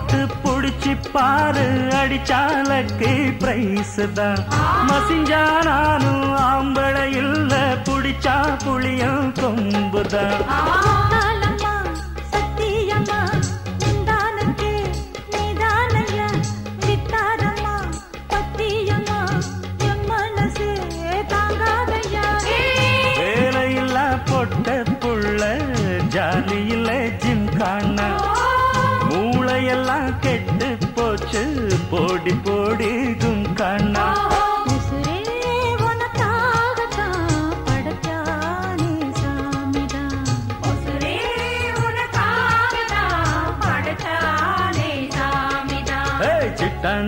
தொட்டு புடிச்சு பாரு அடிச்சாலக்கு பிரைஸ் தான். மசிஞ்சா நானும் ஆம்பளை இல்ல புடிச்சா புளியும் கொம்புதான் கெட்டு போச்சு போடி போடி கண்ணா.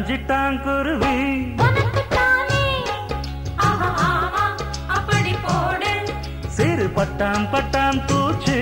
சிட்டாங்குருவி சிறு பட்டாம் பட்டாம் பூச்சி.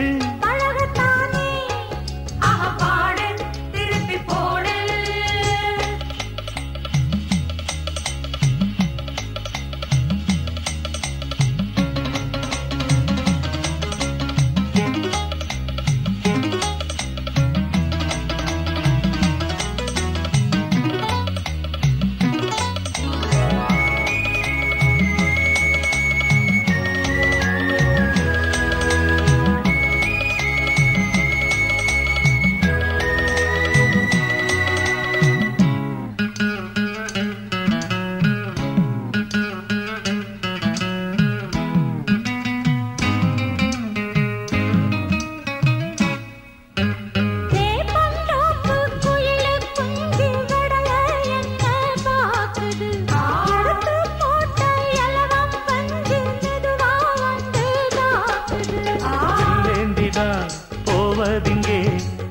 போவதிங்கே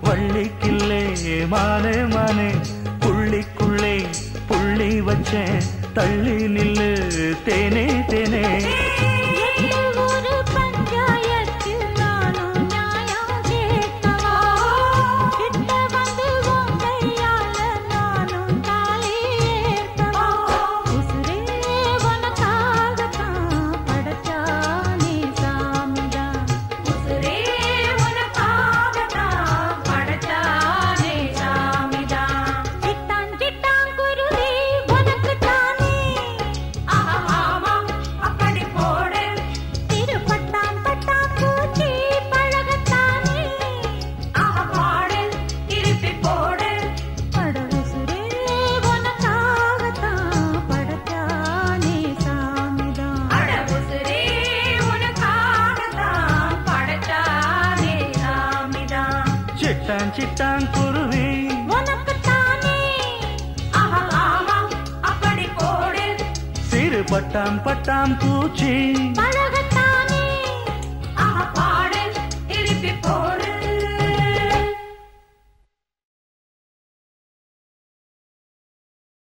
வள்ளிக்கில்லே மானே மானே புள்ளிக்குள்ளே புள்ளி வச்சேன். தள்ளி நில்லு தேனே தேனே. கொஞ்சிட்டான் குருவி. சிறு பட்டாம் பட்டாம் பூச்சி.